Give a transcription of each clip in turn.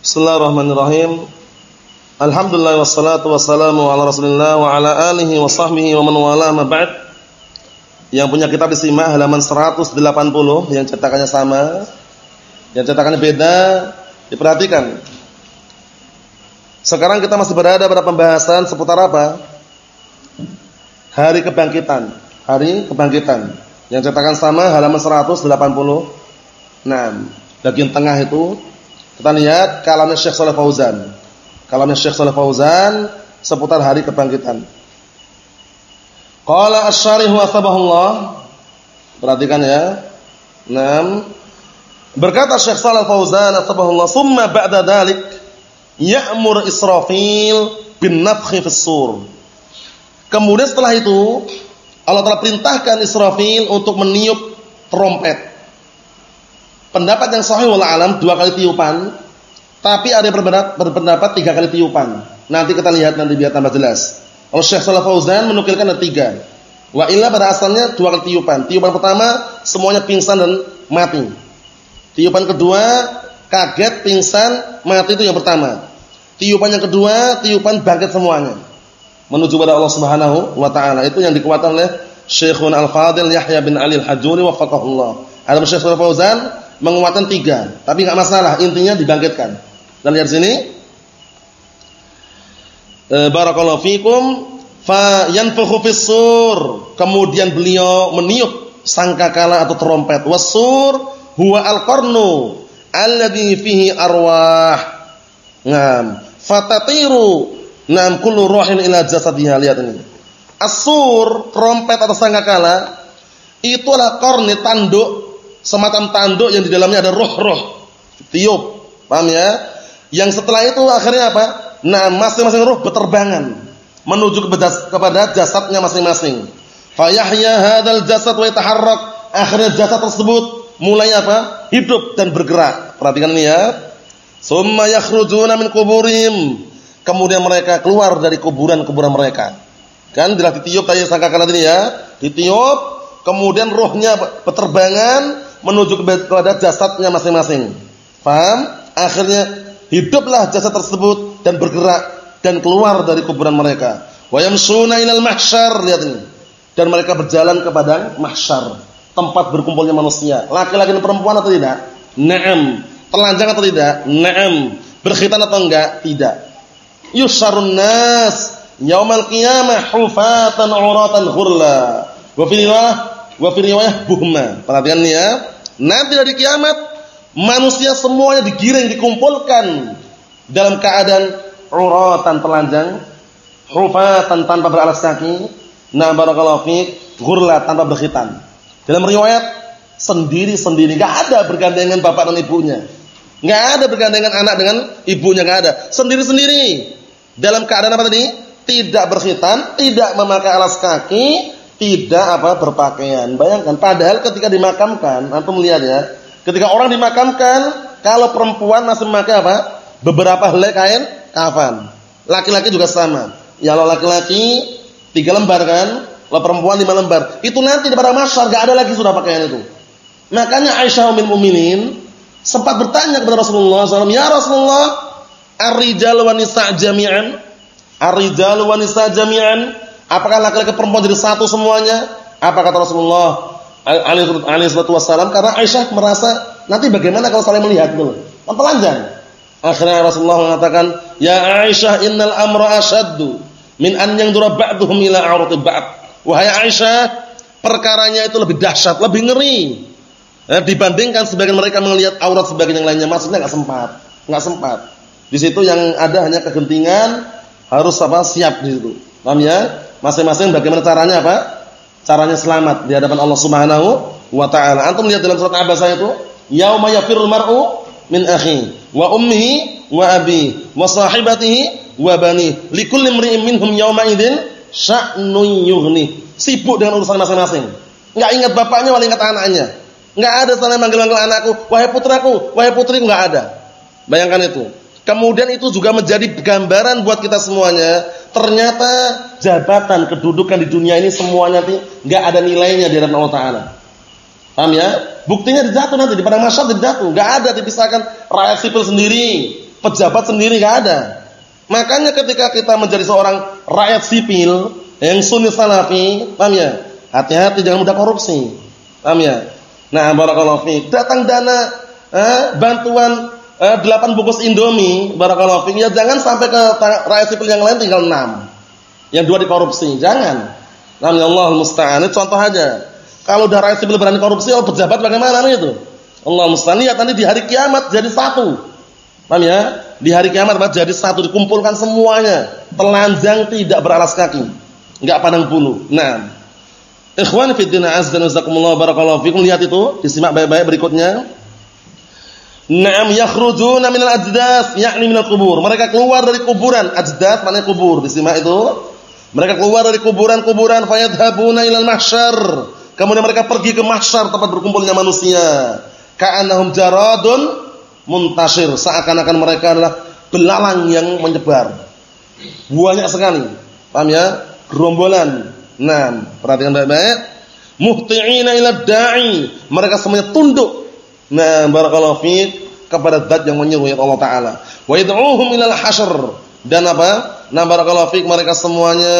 Bismillahirrahmanirrahim. Alhamdulillah wassalatu wassalamu ala Rasulillah wa ala alihi wa sahbihi wa man wala ma ba'd. Yang punya kitab disimak halaman 180 yang cetakannya sama. Yang cetakannya beda, diperhatikan. Sekarang kita masih berada pada pembahasan seputar apa? Hari kebangkitan. Hari kebangkitan. Yang cetakan sama halaman 180. Nah, bagian tengah itu kita lihat kalamnya Syekh Saleh Fauzan. Kalamnya Syekh Saleh Fauzan seputar hari kebangkitan. Qala asy-syarih wa. Perhatikan ya. 6. Berkata Syekh Saleh Fauzan sabahullah, "Tsumma ba'da dzalik ya'mur Israfil bin nafkhi fis sur." Kemudian setelah itu Allah telah perintahkan Israfil untuk meniup trompet. Pendapat yang sahih wala alam dua kali tiupan, tapi ada berpendapat, berpendapat tiga kali tiupan. Nanti kita lihat nanti biar tambah jelas. Kalau Syekh Shalal Fauzan menukilkan ada tiga. Wa illa pada asalnya dua kali tiupan. Tiupan pertama semuanya pingsan dan mati. Tiupan kedua kaget, pingsan, mati itu yang pertama. Tiupan yang kedua, tiupan bangkit semuanya. Menuju pada Allah Subhanahu wa taala. Itu yang dikuatkan oleh Syekhun Al-Fadil Yahya bin Ali Al-Hajuri wafaqahullah. Ada Syekh Fauzan menguatkan tiga, tapi nggak masalah, intinya dibangkitkan. Dan lihat sini. E, barakallahu fikum fa yanfukhu fis-sur. Kemudian beliau meniup sangkakala atau trompet. Wasur huwa al-qarnu alladhi fihi arwah. Ngam. Fatatiru nam kullu ruhin ila jasadiha. Lihat ini. Asur, trompet atau sangkakala itulah korni tanduk semacam tanduk yang di dalamnya ada roh-roh tiup paham ya? Yang setelah itu akhirnya apa? Nah masing-masing roh berterbangan menuju kepada jasadnya masing-masing. Fayahya hadzal jasad wa yataharrak. Akhirnya jasad tersebut mulai apa? Hidup dan bergerak. Perhatikan ini ya. Summa yakhrujuna min kuburihim kemudian mereka keluar dari kuburan-kuburan mereka. Kan bila ditiup tadi sangkakan tadi ya. Ditiup kemudian rohnya berterbangan menuju kepada jasadnya masing-masing. Paham? Akhirnya hiduplah jasad tersebut dan bergerak dan keluar dari kuburan mereka. Wa yamshuna ilal mahsyar, lihat ini. Dan mereka berjalan ke padang mahsyar, tempat berkumpulnya manusia. Laki-laki dan perempuan atau tidak? Naam. Telanjang atau tidak? Naam. Berkhitan atau enggak? Tidak. Yusharun nas yaumal qiyamah hufatan uratan ghurla. Wa fi wa fi riwayah buhma. Perhatikan nih ya. Nanti dari kiamat manusia semuanya digiring dikumpulkan dalam keadaan uratan telanjang, hufatan tanpa beralas kaki, na barakallahu fiik, ghurla tanpa berkhitan. Dalam riwayat sendiri-sendiri, enggak ada bergandengan bapak dan ibunya. Enggak ada bergandengan anak dengan ibunya enggak ada. Sendiri-sendiri. Dalam keadaan apa tadi? Tidak berkhitan, tidak memakai alas kaki, tidak apa berpakaian. Bayangkan padahal ketika dimakamkan, antum melihat ya, ketika orang dimakamkan, kalau perempuan masih memakai apa? Beberapa helai kain kafan. Laki-laki juga sama. Ya kalau laki-laki tiga lembar kan, kalau perempuan lima lembar. Itu nanti di pada masyarakat enggak ada lagi sudah pakaian itu. Makanya Aisyah bin Mukminin sempat bertanya kepada Rasulullah SAW, "Ya Rasulullah, ar-rijal wa jami'an?" Ar-rijal wa jami'an? Apakah laki-laki perempuan jadi satu semuanya? Apa kata Rasulullah alaihi wasallam? Karena Aisyah merasa nanti bagaimana kalau saling melihat dulu. Kan telanjang. Akhirnya Rasulullah mengatakan, "Ya Aisyah, innal amra asyaddu min an yanzura ba'dhum ila 'aurati ba'd." Wahai Aisyah, perkaranya itu lebih dahsyat, lebih ngeri. Ya, dibandingkan sebagian mereka melihat aurat sebagian yang lainnya, maksudnya enggak sempat, enggak sempat. Di situ yang ada hanya kegentingan, harus apa? siap di situ. Paham ya? Masing-masing bagaimana caranya apa? Caranya selamat di hadapan Allah Subhanahu wa taala. Antum lihat dalam surat Abasa itu, yauma yafirul mar'u min akhi wa ummihi wa abi wa sahibatihi wa bani. Likulli imri'in minhum yauma idzin sya'nun yughni. Sibuk dengan urusan masing-masing. Enggak ingat bapaknya, wala ingat anaknya. Enggak ada saling manggil-manggil anakku, wahai putraku, wahai putriku enggak ada. Bayangkan itu. Kemudian itu juga menjadi gambaran buat kita semuanya. Ternyata jabatan, kedudukan di dunia ini semuanya nggak ada nilainya di hadapan Allah Taala. Paham ya? Buktinya dijatuh nanti di padang mahsyar dijatuh, nggak ada dipisahkan rakyat sipil sendiri, pejabat sendiri enggak ada. Makanya ketika kita menjadi seorang rakyat sipil yang sunni salafi, paham ya? Hati-hati jangan mudah korupsi. Paham ya? Nah, barakallahu fi. Datang dana eh, bantuan eh, 8 bungkus Indomie, barakallahu fi. Ya jangan sampai ke rakyat sipil yang lain tinggal 6. Yang dua dikorupsi, jangan. Nah, Allah musta'an. Contoh aja. Kalau udah rakyat sipil berani korupsi, oh pejabat bagaimana itu? Allah musta'an. Lihat nanti di hari kiamat jadi satu. Paham ya? Di hari kiamat jadi satu dikumpulkan semuanya, telanjang tidak beralas kaki, enggak pandang bulu. Nah, Ikhwan fi din azza wa jazakumullah barakallahu fikum lihat itu disimak baik-baik berikutnya. Naam yakhrujuna minal ajdas yakni minal kubur. Mereka keluar dari kuburan. Ajdas maknanya kubur. Disimak itu. Mereka keluar dari kuburan-kuburan fayadhabuna ilal mahsyar. Kemudian mereka pergi ke mahsyar tempat berkumpulnya manusia. Ka'annahum jaradun muntashir. Seakan-akan mereka adalah belalang yang menyebar. Banyak sekali. Paham ya? Gerombolan Nah, perhatikan baik-baik. Muhti'ina ila da'i. Mereka semuanya tunduk. Nah, barakallahu fiik kepada zat yang menyeru ya Allah taala. Wa yad'uuhum ila al-hasyr. Dan apa? Nah, barakallahu fiik mereka semuanya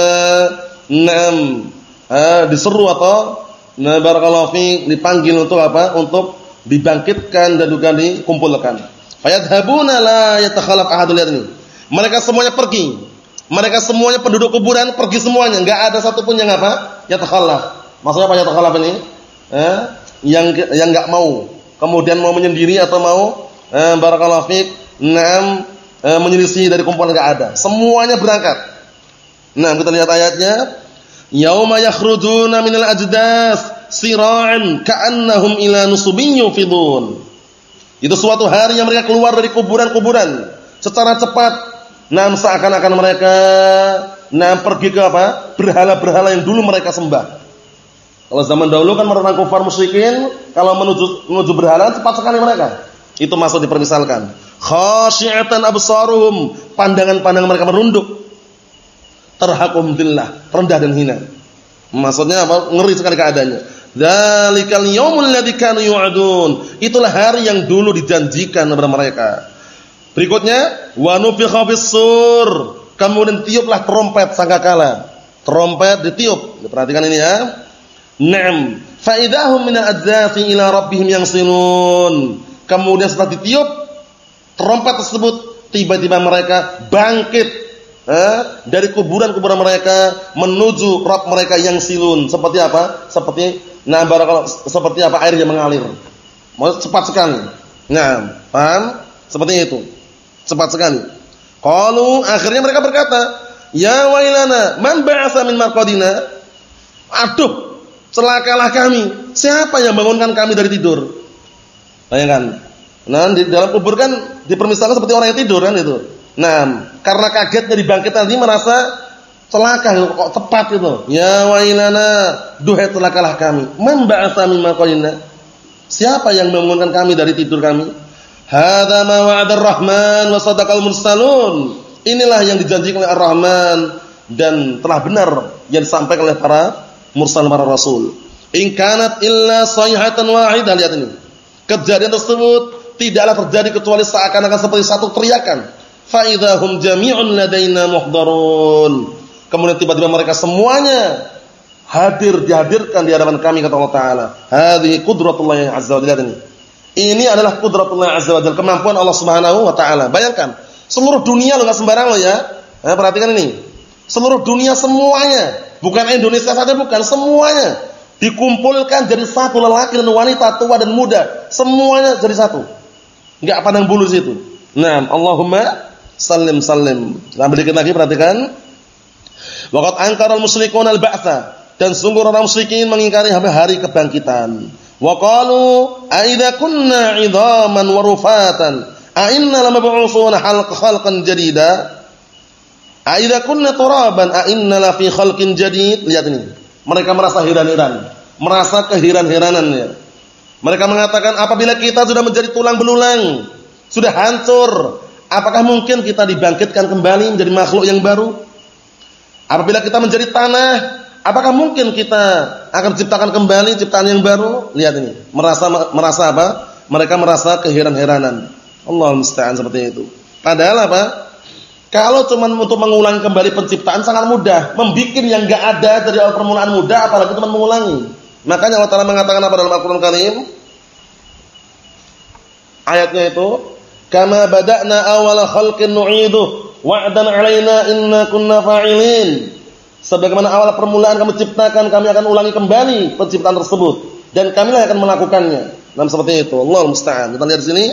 enam eh, diseru atau nah barakallahu fiik dipanggil untuk apa? Untuk dibangkitkan dan juga dikumpulkan. Fayadhabuna la yatakhalaf ahadul ini. Mereka semuanya pergi mereka semuanya penduduk kuburan pergi semuanya, enggak ada satupun yang apa? Ya takhallaf. Maksudnya apa ya takhallaf ini? Eh, yang yang enggak mau, kemudian mau menyendiri atau mau eh, barakallahu fiik, enam eh, menyelisih dari kumpulan enggak ada. Semuanya berangkat. Nah, kita lihat ayatnya. Yauma yakhrujuna minal ajdas sira'an ka'annahum ila nusubin yufidun. Itu suatu hari yang mereka keluar dari kuburan-kuburan secara cepat Nah, seakan-akan mereka nah pergi ke apa? Berhala-berhala yang dulu mereka sembah. Kalau zaman dahulu kan orang kufar musyrikin kalau menuju menuju berhala cepat sekali mereka. Itu masuk dipermisalkan. Khasyi'atan absaruhum, pandangan-pandangan mereka merunduk. Terhakum billah, rendah dan hina. Maksudnya apa? Ngeri sekali keadaannya. Dzalikal yaumul ladzi kanu yu'adun. Itulah hari yang dulu dijanjikan kepada mereka. Berikutnya, wa nufikha sur. Kemudian tiuplah trompet sangkakala. Trompet ditiup. Perhatikan ini ya. Naam. Fa idahum min al-adzati ila rabbihim yansilun. Kemudian setelah ditiup trompet tersebut, tiba-tiba mereka bangkit eh, dari kuburan-kuburan mereka menuju Rabb mereka yang silun. Seperti apa? Seperti nah seperti apa air yang mengalir. Cepat sekali. Nah, paham? Seperti itu. Cepat sekali. Qalu akhirnya mereka berkata, "Ya wailana, man ba'atsa min marqadina?" Aduh, celakalah kami. Siapa yang bangunkan kami dari tidur? Bayangkan. Nah, di dalam kubur kan dipermisalkan seperti orang yang tidur kan itu. Nah, karena kaget dari bangkit tadi merasa celaka kok tepat itu. Ya wailana, duhai celakalah kami. Man ba'atsa marqadina? Siapa yang bangunkan kami dari tidur kami? Hadza ma wa'ada ar-Rahman wa sadaqal mursalun. Inilah yang dijanjikan oleh Ar-Rahman dan telah benar yang disampaikan oleh para mursal para rasul. In kanat illa sayhatan wahidah lihat ini. Kejadian tersebut tidaklah terjadi kecuali seakan-akan seperti satu teriakan. Fa idahum jami'un ladaina muhdarun. Kemudian tiba-tiba mereka semuanya hadir dihadirkan di hadapan kami kata Allah taala. Hadhihi qudratullah azza wa jalla ini. Ini adalah kudratullah azza wa kemampuan Allah Subhanahu wa taala. Bayangkan, seluruh dunia lo enggak sembarang lo ya. Nah, perhatikan ini. Seluruh dunia semuanya, bukan Indonesia saja bukan, semuanya dikumpulkan jadi satu lelaki dan wanita, tua dan muda, semuanya jadi satu. Enggak pandang bulu situ. Nah, Allahumma sallim sallim. Nah, sedikit lagi perhatikan. Waqat angkara al-musyrikun al-ba'tsa dan sungguh orang musyrikin mengingkari hari kebangkitan. Wa qalu a idza kunna 'idhaman wa rufatan a inna lamab'utsuna khalqan jadida a idza kunna turaban a inna la fi khalqin jadid lihat ini mereka merasa heran-heran merasa keheran-heranannya mereka mengatakan apabila kita sudah menjadi tulang belulang sudah hancur apakah mungkin kita dibangkitkan kembali menjadi makhluk yang baru apabila kita menjadi tanah Apakah mungkin kita akan ciptakan kembali ciptaan yang baru? Lihat ini, merasa merasa apa? Mereka merasa keheran-heranan. Allah musta'an seperti itu. Padahal apa? Kalau cuma untuk mengulang kembali penciptaan sangat mudah. Membikin yang enggak ada dari awal permulaan mudah, apalagi cuma mengulangi. Makanya Allah Taala mengatakan apa dalam Al-Qur'an Karim? Ayatnya itu, "Kama bada'na awwala khalqin nu'idu wa'dan 'alaina inna kunna fa'ilin." Sebagaimana awal permulaan kami ciptakan, kami akan ulangi kembali penciptaan tersebut dan kami akan melakukannya. Nah, seperti itu. Allah musta'an. Kita lihat di sini.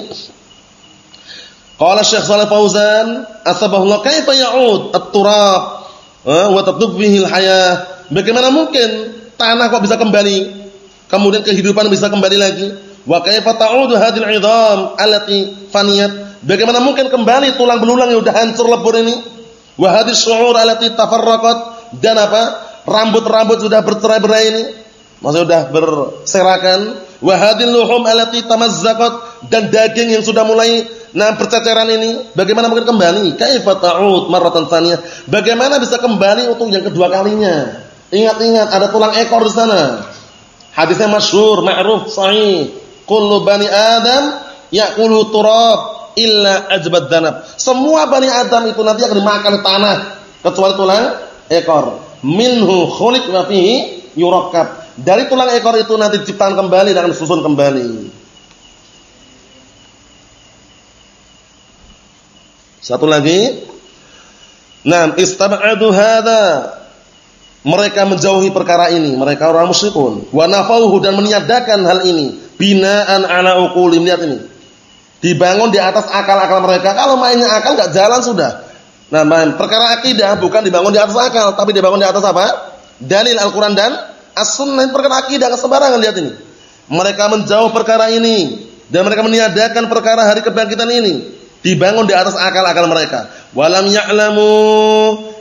Qala Syekh Shalih Fauzan, "Asbahullah kaifa ya'ud at-turab wa tatub bihi al-hayah?" Bagaimana mungkin tanah kok bisa kembali? Kemudian kehidupan bisa kembali lagi? Wa kaifa ta'udu hadhil 'idham allati faniyat? Bagaimana mungkin kembali tulang belulang yang sudah hancur lebur ini? Wa hadhihi syu'ur allati tafarraqat dan apa? Rambut-rambut sudah bercerai-berai ini. Maksudnya sudah berserakan. Wa hadhil luhum allati tamazzaqat dan daging yang sudah mulai Nah perceceran ini bagaimana mungkin kembali? Kaifa ta'ud marratan tsaniyah? Bagaimana bisa kembali untuk yang kedua kalinya? Ingat-ingat ada tulang ekor di sana. Hadisnya masyhur, ma'ruf, sahih. Kullu bani Adam ya'kulu turab illa ajbad danab. Semua bani Adam itu nanti akan dimakan tanah kecuali tulang ekor. Minhu khuliq wa fihi yurakkab. Dari tulang ekor itu nanti diciptakan kembali dan disusun kembali. Satu lagi. Naam, istab'adu hadza. Mereka menjauhi perkara ini, mereka orang musyrikun. Wa nafauhu dan meniadakan hal ini. Binaan ala uqulim. Lihat ini. Dibangun di atas akal-akal mereka. Kalau mainnya akal enggak jalan sudah. Nah, perkara akidah bukan dibangun di atas akal, tapi dibangun di atas apa? Dalil Al-Qur'an dan As-Sunnah. Perkara akidah kesembarangan lihat ini. Mereka menjauh perkara ini dan mereka meniadakan perkara hari kebangkitan ini dibangun di atas akal-akal mereka. Walam ya'lamu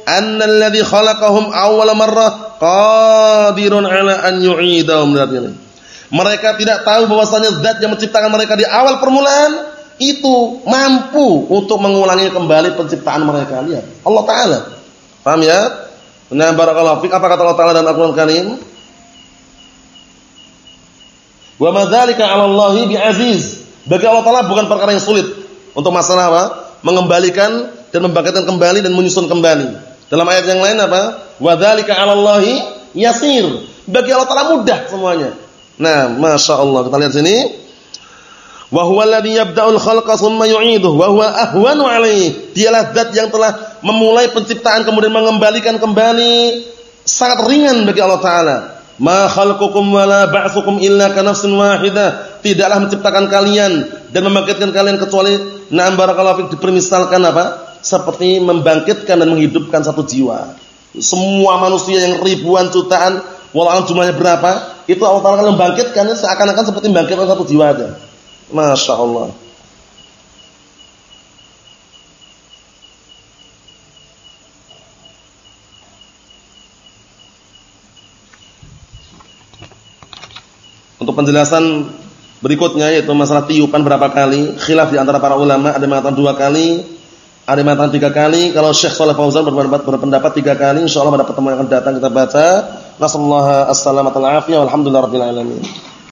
anna alladhi khalaqahum awwala marrah qadirun 'ala an yu'idahum. Mereka tidak tahu bahwasanya zat yang menciptakan mereka di awal permulaan itu mampu untuk mengulangi kembali penciptaan mereka. Lihat, Allah taala. Paham ya? Nah, barakallahu fik. Apa kata Allah taala dalam Al-Qur'an Karim? Wa madzalika 'ala Allahi bi'aziz. Bagi Allah taala bukan perkara yang sulit. Untuk masalah apa? Mengembalikan dan membangkitkan kembali dan menyusun kembali. Dalam ayat yang lain apa? Wa dzalika 'alallahi yasir. Bagi Allah Taala mudah semuanya. Nah, Masya Allah kita lihat sini. Wa huwa alladhi yabda'ul khalqa tsumma yu'iduhu wa huwa ahwanu 'alaihi. Dialah zat yang telah memulai penciptaan kemudian mengembalikan kembali sangat ringan bagi Allah Taala. Ma khalqukum wala ba'tsukum illa ka nafsin wahidah. Tidaklah menciptakan kalian dan membangkitkan kalian kecuali Nah, barakallahu fik dipermisalkan apa? Seperti membangkitkan dan menghidupkan satu jiwa. Semua manusia yang ribuan jutaan, walau jumlahnya berapa, itu Allah Taala akan membangkitkan seakan-akan seperti membangkitkan satu jiwa aja. Masya Allah. Penjelasan Berikutnya yaitu masalah tiupan berapa kali, khilaf di antara para ulama, ada yang mengatakan dua kali, ada yang mengatakan tiga kali. Kalau Syekh Shalih Fauzan berpendapat, berpendapat tiga kali, insyaallah pada pertemuan yang akan datang kita baca. Nasallahu alaihi wasallam, alhamdulillah rabbil alamin.